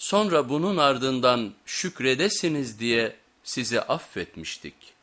Sonra bunun ardından şükredesiniz diye sizi affetmiştik.''